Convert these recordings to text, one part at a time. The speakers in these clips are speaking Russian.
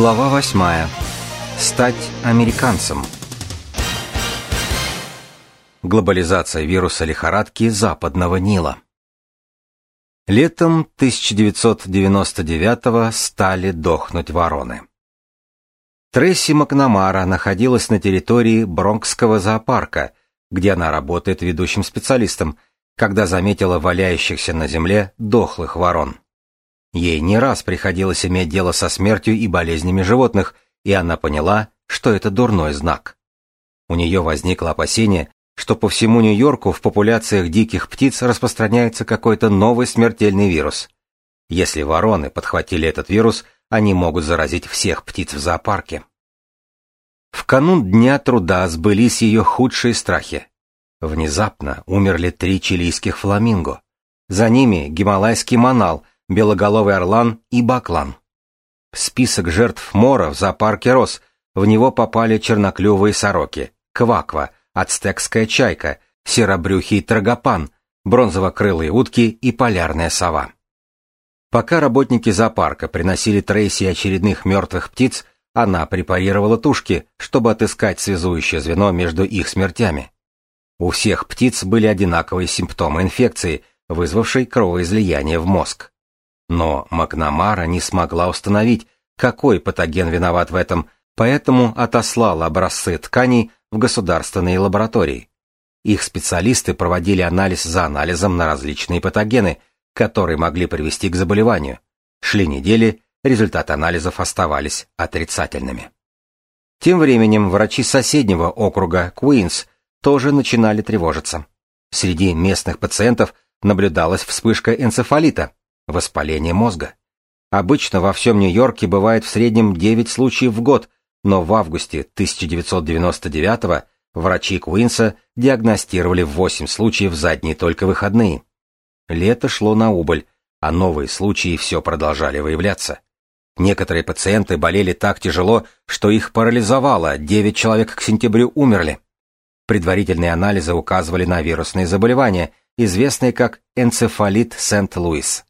Глава восьмая. Стать американцем. Глобализация вируса лихорадки западного Нила. Летом 1999 стали дохнуть вороны. Тресси Макнамара находилась на территории Бронкского зоопарка, где она работает ведущим специалистом, когда заметила валяющихся на земле дохлых ворон. Ей не раз приходилось иметь дело со смертью и болезнями животных, и она поняла, что это дурной знак. У нее возникло опасение, что по всему Нью-Йорку в популяциях диких птиц распространяется какой-то новый смертельный вирус. Если вороны подхватили этот вирус, они могут заразить всех птиц в зоопарке. В канун Дня труда сбылись ее худшие страхи. Внезапно умерли три чилийских фламинго. За ними гималайский манал, белоголовый орлан и баклан. Список жертв мора в зоопарке рос, в него попали черноклювые сороки, кваква, ацтекская чайка, серобрюхий трагопан, бронзово-крылые утки и полярная сова. Пока работники зоопарка приносили Трейси очередных мертвых птиц, она препарировала тушки, чтобы отыскать связующее звено между их смертями. У всех птиц были одинаковые симптомы инфекции, вызвавшей кровоизлияние в мозг. Но Макнамара не смогла установить, какой патоген виноват в этом, поэтому отослала образцы тканей в государственные лаборатории. Их специалисты проводили анализ за анализом на различные патогены, которые могли привести к заболеванию. Шли недели, результаты анализов оставались отрицательными. Тем временем врачи соседнего округа Куинс тоже начинали тревожиться. Среди местных пациентов наблюдалась вспышка энцефалита, Воспаление мозга. Обычно во всем Нью-Йорке бывает в среднем 9 случаев в год, но в августе 1999 врачи Куинса диагностировали 8 случаев за одни только выходные. Лето шло на убыль, а новые случаи все продолжали выявляться. Некоторые пациенты болели так тяжело, что их парализовало, 9 человек к сентябрю умерли. Предварительные анализы указывали на вирусные заболевания, известные как энцефалит Сент-Луис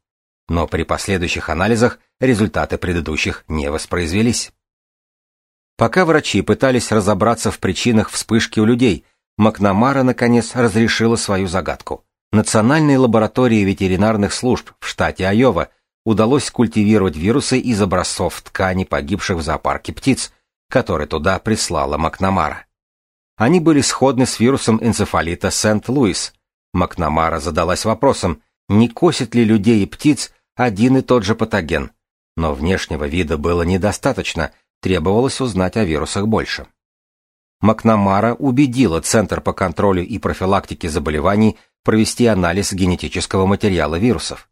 но при последующих анализах результаты предыдущих не воспроизвелись. Пока врачи пытались разобраться в причинах вспышки у людей, Макнамара наконец разрешила свою загадку. Национальной лаборатории ветеринарных служб в штате Айова удалось культивировать вирусы из образцов ткани погибших в зоопарке птиц, которые туда прислала Макнамара. Они были сходны с вирусом энцефалита Сент-Луис. Макнамара задалась вопросом, не косит ли людей и птиц один и тот же патоген. Но внешнего вида было недостаточно, требовалось узнать о вирусах больше. Макнамара убедила Центр по контролю и профилактике заболеваний провести анализ генетического материала вирусов.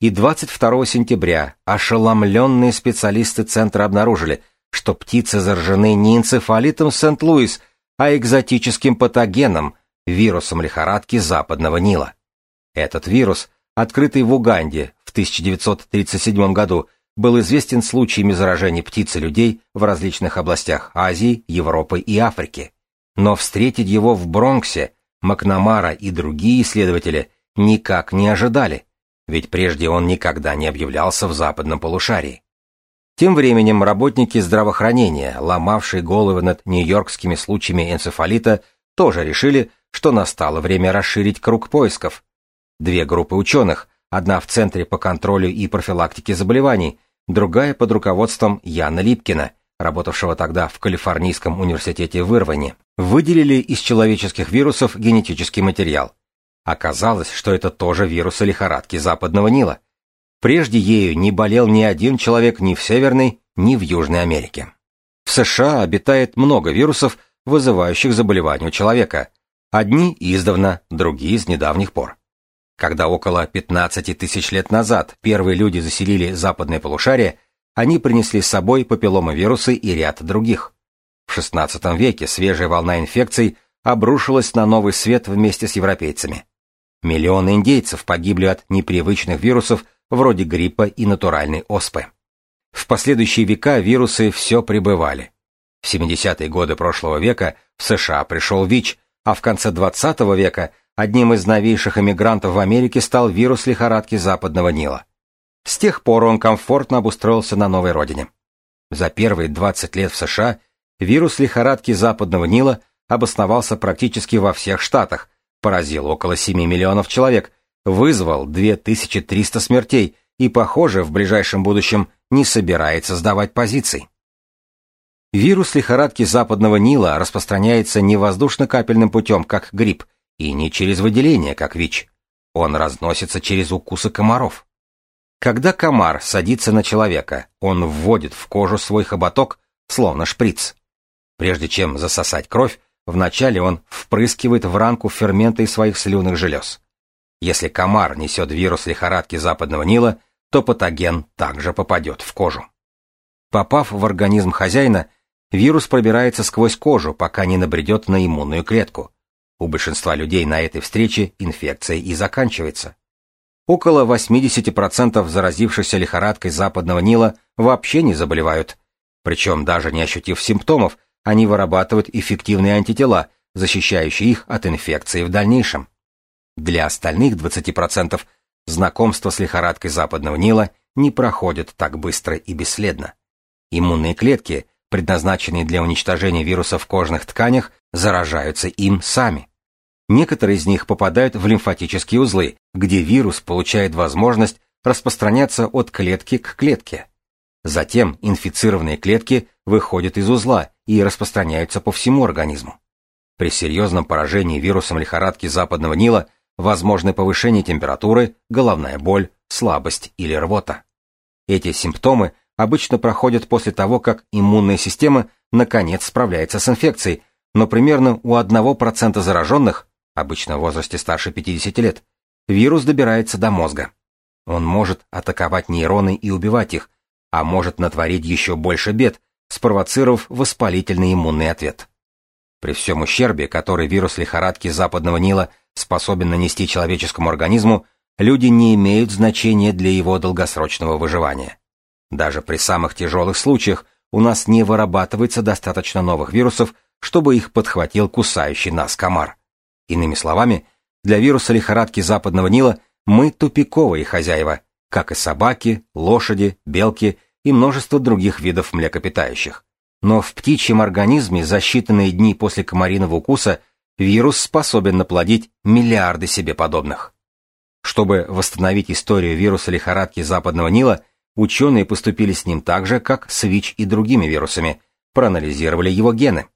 И 22 сентября ошеломленные специалисты Центра обнаружили, что птицы заражены не энцефалитом Сент-Луис, а экзотическим патогеном, вирусом лихорадки Западного Нила. Этот вирус, открытый в Уганде 1937 году был известен случаями заражения птиц и людей в различных областях Азии, Европы и Африки. Но встретить его в Бронксе Макнамара и другие исследователи никак не ожидали, ведь прежде он никогда не объявлялся в западном полушарии. Тем временем работники здравоохранения, ломавшие головы над нью-йоркскими случаями энцефалита, тоже решили, что настало время расширить круг поисков. Две группы ученых, одна в Центре по контролю и профилактике заболеваний, другая под руководством Яна Липкина, работавшего тогда в Калифорнийском университете в Ирване, выделили из человеческих вирусов генетический материал. Оказалось, что это тоже вирусы лихорадки Западного Нила. Прежде ею не болел ни один человек ни в Северной, ни в Южной Америке. В США обитает много вирусов, вызывающих заболевания у человека. Одни издавна, другие с недавних пор. Когда около 15 тысяч лет назад первые люди заселили западное полушарие, они принесли с собой папилломовирусы и ряд других. В XVI веке свежая волна инфекций обрушилась на новый свет вместе с европейцами. Миллионы индейцев погибли от непривычных вирусов вроде гриппа и натуральной оспы. В последующие века вирусы все пребывали. В 70-е годы прошлого века в США пришел ВИЧ, а в конце 20 века – Одним из новейших эмигрантов в Америке стал вирус лихорадки Западного Нила. С тех пор он комфортно обустроился на новой родине. За первые 20 лет в США вирус лихорадки западного Нила обосновался практически во всех штатах, поразил около 7 миллионов человек, вызвал 2300 смертей и, похоже, в ближайшем будущем не собирается сдавать позиций. Вирус лихорадки западного Нила распространяется не воздушно-капельным путем, как грипп, и не через выделение, как ВИЧ. Он разносится через укусы комаров. Когда комар садится на человека, он вводит в кожу свой хоботок, словно шприц. Прежде чем засосать кровь, вначале он впрыскивает в ранку ферменты из своих слюнных желез. Если комар несет вирус лихорадки западного Нила, то патоген также попадет в кожу. Попав в организм хозяина, вирус пробирается сквозь кожу, пока не набредет на иммунную клетку. У большинства людей на этой встрече инфекция и заканчивается. Около 80% заразившихся лихорадкой западного Нила вообще не заболевают. Причем даже не ощутив симптомов, они вырабатывают эффективные антитела, защищающие их от инфекции в дальнейшем. Для остальных 20% знакомство с лихорадкой западного Нила не проходит так быстро и бесследно. Иммунные клетки, предназначенные для уничтожения вирусов в кожных тканях, заражаются им сами. Некоторые из них попадают в лимфатические узлы, где вирус получает возможность распространяться от клетки к клетке. Затем инфицированные клетки выходят из узла и распространяются по всему организму. При серьезном поражении вирусом лихорадки западного Нила возможны повышение температуры, головная боль, слабость или рвота. Эти симптомы обычно проходят после того, как иммунная система наконец справляется с инфекцией, но примерно у 1% зараженных, обычно в возрасте старше 50 лет, вирус добирается до мозга. Он может атаковать нейроны и убивать их, а может натворить еще больше бед, спровоцировав воспалительный иммунный ответ. При всем ущербе, который вирус лихорадки западного Нила способен нанести человеческому организму, люди не имеют значения для его долгосрочного выживания. Даже при самых тяжелых случаях у нас не вырабатывается достаточно новых вирусов, чтобы их подхватил кусающий нас комар. Иными словами, для вируса лихорадки западного Нила мы тупиковые хозяева, как и собаки, лошади, белки и множество других видов млекопитающих. Но в птичьем организме за считанные дни после комариного укуса вирус способен наплодить миллиарды себе подобных. Чтобы восстановить историю вируса лихорадки западного Нила, ученые поступили с ним так же, как с ВИЧ и другими вирусами, проанализировали его гены.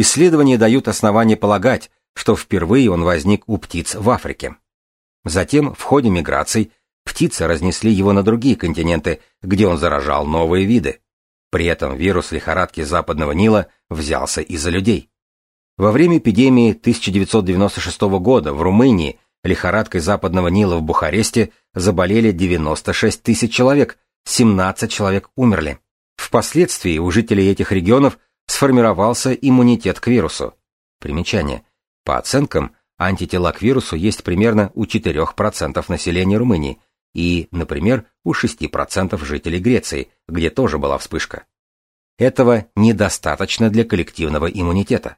Исследования дают основание полагать, что впервые он возник у птиц в Африке. Затем, в ходе миграций, птицы разнесли его на другие континенты, где он заражал новые виды. При этом вирус лихорадки западного Нила взялся из-за людей. Во время эпидемии 1996 года в Румынии лихорадкой западного Нила в Бухаресте заболели 96 тысяч человек, 17 человек умерли. Впоследствии у жителей этих регионов сформировался иммунитет к вирусу. Примечание. По оценкам, антитела к вирусу есть примерно у 4% населения Румынии и, например, у 6% жителей Греции, где тоже была вспышка. Этого недостаточно для коллективного иммунитета.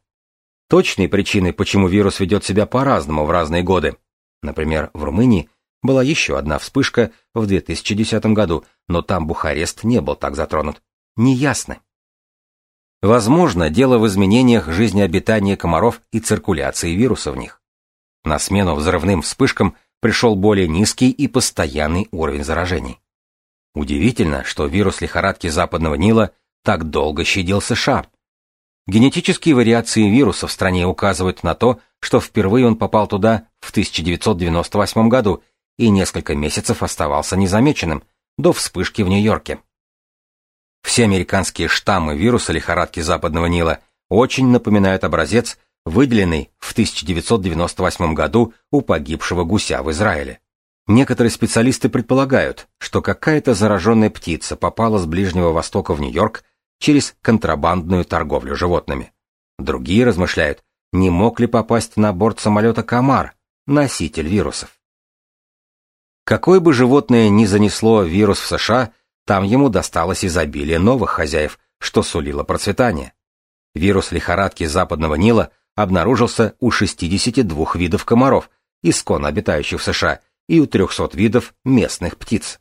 Точные причины, почему вирус ведет себя по-разному в разные годы. Например, в Румынии была еще одна вспышка в 2010 году, но там Бухарест не был так затронут. Неясно. Возможно, дело в изменениях жизнеобитания комаров и циркуляции вируса в них. На смену взрывным вспышкам пришел более низкий и постоянный уровень заражений. Удивительно, что вирус лихорадки западного Нила так долго щадил США. Генетические вариации вируса в стране указывают на то, что впервые он попал туда в 1998 году и несколько месяцев оставался незамеченным до вспышки в Нью-Йорке. Все американские штаммы вируса лихорадки западного Нила очень напоминают образец, выделенный в 1998 году у погибшего гуся в Израиле. Некоторые специалисты предполагают, что какая-то зараженная птица попала с Ближнего Востока в Нью-Йорк через контрабандную торговлю животными. Другие размышляют, не мог ли попасть на борт самолета комар, носитель вирусов. Какое бы животное ни занесло вирус в США, там ему досталось изобилие новых хозяев, что сулило процветание. Вирус лихорадки западного Нила обнаружился у 62 видов комаров, исконно обитающих в США, и у 300 видов местных птиц.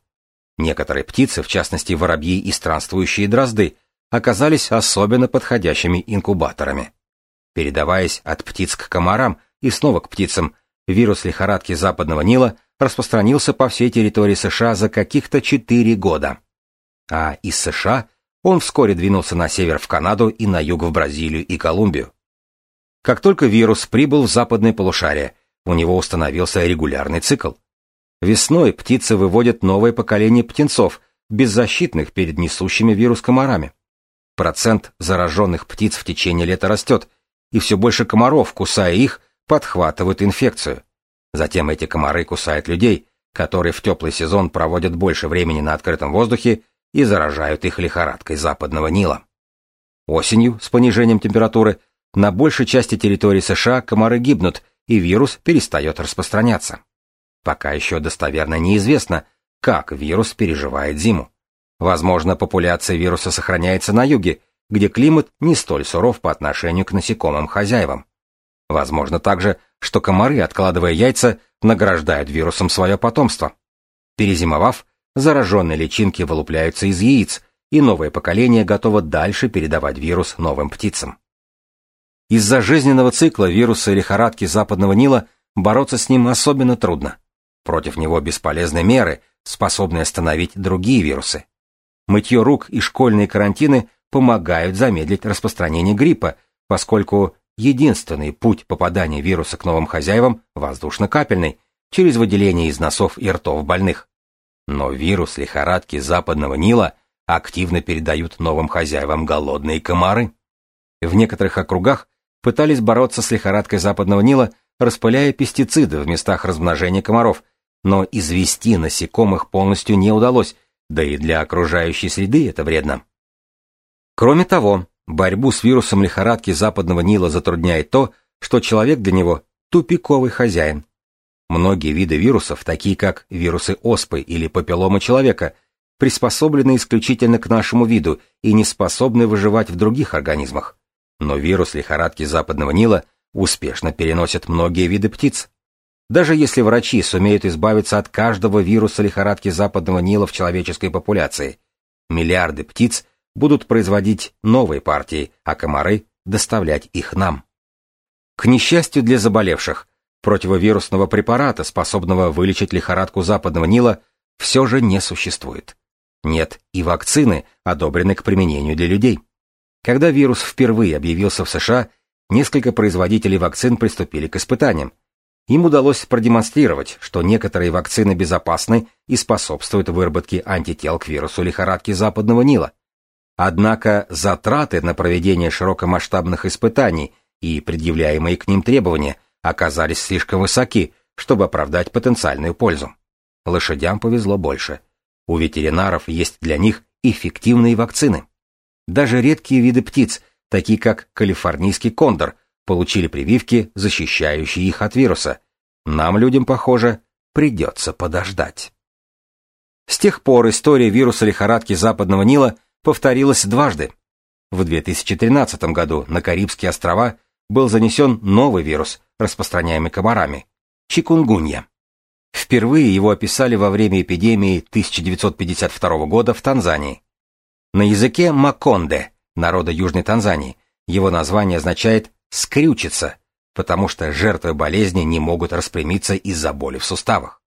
Некоторые птицы, в частности воробьи и странствующие дрозды, оказались особенно подходящими инкубаторами. Передаваясь от птиц к комарам и снова к птицам, вирус лихорадки западного Нила распространился по всей территории США за каких-то 4 года. А из США он вскоре двинулся на север в Канаду и на юг в Бразилию и Колумбию. Как только вирус прибыл в западное полушарие, у него установился регулярный цикл. Весной птицы выводят новое поколение птенцов, беззащитных перед несущими вирус комарами. Процент зараженных птиц в течение лета растет, и все больше комаров, кусая их, подхватывают инфекцию. Затем эти комары кусают людей, которые в теплый сезон проводят больше времени на открытом воздухе и заражают их лихорадкой западного Нила. Осенью, с понижением температуры, на большей части территории США комары гибнут, и вирус перестает распространяться. Пока еще достоверно неизвестно, как вирус переживает зиму. Возможно, популяция вируса сохраняется на юге, где климат не столь суров по отношению к насекомым-хозяевам. Возможно также, что комары, откладывая яйца, награждают вирусом свое потомство. Перезимовав, зараженные личинки вылупляются из яиц, и новое поколение готово дальше передавать вирус новым птицам. Из-за жизненного цикла вируса лихорадки западного Нила бороться с ним особенно трудно. Против него бесполезны меры, способные остановить другие вирусы. Мытье рук и школьные карантины помогают замедлить распространение гриппа, поскольку единственный путь попадания вируса к новым хозяевам воздушно-капельный, через выделение из носов и ртов больных. Но вирус лихорадки западного Нила активно передают новым хозяевам голодные комары. В некоторых округах пытались бороться с лихорадкой западного Нила, распыляя пестициды в местах размножения комаров, но извести насекомых полностью не удалось, да и для окружающей среды это вредно. Кроме того, борьбу с вирусом лихорадки западного Нила затрудняет то, что человек для него тупиковый хозяин. Многие виды вирусов, такие как вирусы оспы или папиллома человека, приспособлены исключительно к нашему виду и не способны выживать в других организмах. Но вирус лихорадки западного Нила успешно переносят многие виды птиц. Даже если врачи сумеют избавиться от каждого вируса лихорадки западного Нила в человеческой популяции, миллиарды птиц будут производить новые партии, а комары доставлять их нам. К несчастью для заболевших, противовирусного препарата, способного вылечить лихорадку западного Нила, все же не существует. Нет и вакцины, одобренной к применению для людей. Когда вирус впервые объявился в США, несколько производителей вакцин приступили к испытаниям, им удалось продемонстрировать, что некоторые вакцины безопасны и способствуют выработке антител к вирусу лихорадки западного Нила. Однако затраты на проведение широкомасштабных испытаний и предъявляемые к ним требования оказались слишком высоки, чтобы оправдать потенциальную пользу. Лошадям повезло больше. У ветеринаров есть для них эффективные вакцины. Даже редкие виды птиц, такие как калифорнийский кондор, получили прививки, защищающие их от вируса. Нам, людям, похоже, придется подождать. С тех пор история вируса лихорадки западного Нила повторилась дважды. В 2013 году на Карибские острова был занесен новый вирус, распространяемый комарами – чикунгунья. Впервые его описали во время эпидемии 1952 года в Танзании. На языке маконде, народа Южной Танзании, его название означает скрючиться, потому что жертвы болезни не могут распрямиться из-за боли в суставах.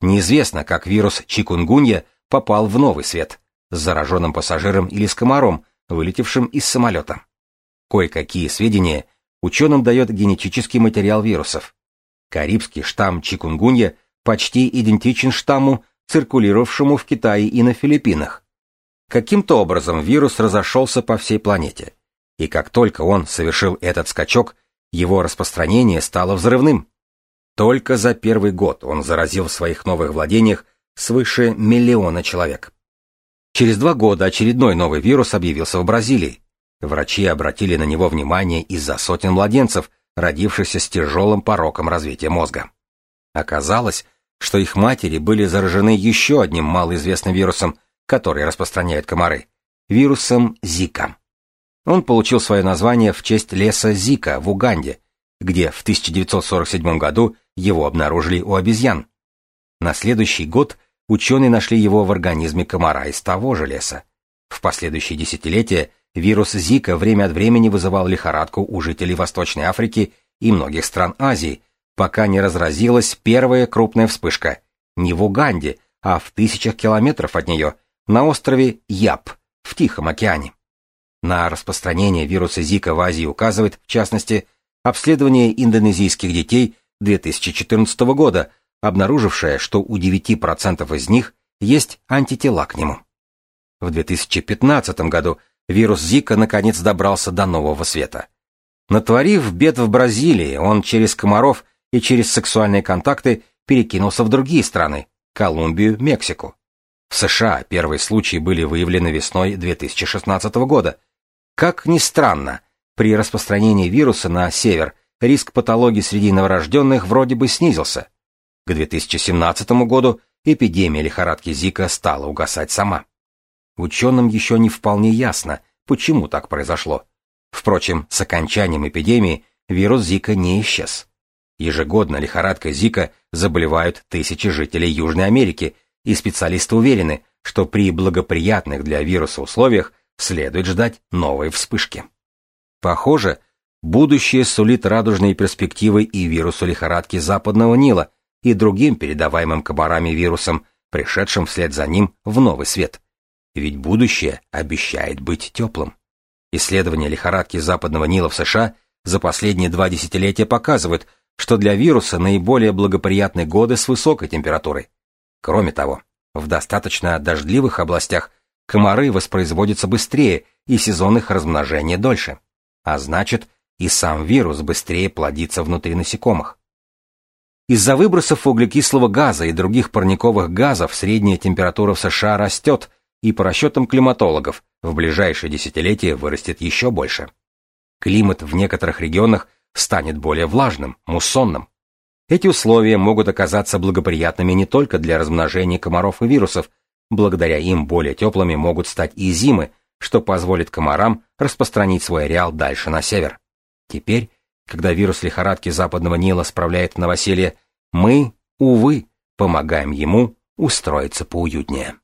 Неизвестно, как вирус чикунгунья попал в новый свет, с зараженным пассажиром или с комаром, вылетевшим из самолета. Кое-какие сведения ученым дает генетический материал вирусов. Карибский штамм чикунгунья почти идентичен штамму, циркулировавшему в Китае и на Филиппинах. Каким-то образом вирус разошелся по всей планете и как только он совершил этот скачок, его распространение стало взрывным. Только за первый год он заразил в своих новых владениях свыше миллиона человек. Через два года очередной новый вирус объявился в Бразилии. Врачи обратили на него внимание из-за сотен младенцев, родившихся с тяжелым пороком развития мозга. Оказалось, что их матери были заражены еще одним малоизвестным вирусом, который распространяют комары – вирусом Зика. Он получил свое название в честь леса Зика в Уганде, где в 1947 году его обнаружили у обезьян. На следующий год ученые нашли его в организме комара из того же леса. В последующие десятилетия вирус Зика время от времени вызывал лихорадку у жителей Восточной Африки и многих стран Азии, пока не разразилась первая крупная вспышка. Не в Уганде, а в тысячах километров от нее, на острове Яб, в Тихом океане. На распространение вируса Зика в Азии указывает, в частности, обследование индонезийских детей 2014 года, обнаружившее, что у 9% из них есть антитела к нему. В 2015 году вирус Зика наконец добрался до нового света. Натворив бед в Бразилии, он через комаров и через сексуальные контакты перекинулся в другие страны – Колумбию, Мексику. В США первые случаи были выявлены весной 2016 года. Как ни странно, при распространении вируса на север риск патологии среди новорожденных вроде бы снизился. К 2017 году эпидемия лихорадки Зика стала угасать сама. Ученым еще не вполне ясно, почему так произошло. Впрочем, с окончанием эпидемии вирус Зика не исчез. Ежегодно лихорадкой Зика заболевают тысячи жителей Южной Америки, и специалисты уверены, что при благоприятных для вируса условиях следует ждать новой вспышки. Похоже, будущее сулит радужные перспективы и вирусу лихорадки Западного Нила, и другим передаваемым комарами вирусам, пришедшим вслед за ним в новый свет. Ведь будущее обещает быть теплым. Исследования лихорадки Западного Нила в США за последние два десятилетия показывают, что для вируса наиболее благоприятны годы с высокой температурой. Кроме того, в достаточно дождливых областях комары воспроизводятся быстрее и сезон их размножения дольше. А значит, и сам вирус быстрее плодится внутри насекомых. Из-за выбросов углекислого газа и других парниковых газов средняя температура в США растет, и по расчетам климатологов в ближайшее десятилетие вырастет еще больше. Климат в некоторых регионах станет более влажным, муссонным. Эти условия могут оказаться благоприятными не только для размножения комаров и вирусов, благодаря им более теплыми могут стать и зимы, что позволит комарам распространить свой ареал дальше на север. Теперь, когда вирус лихорадки западного Нила справляет новоселье, мы, увы, помогаем ему устроиться поуютнее.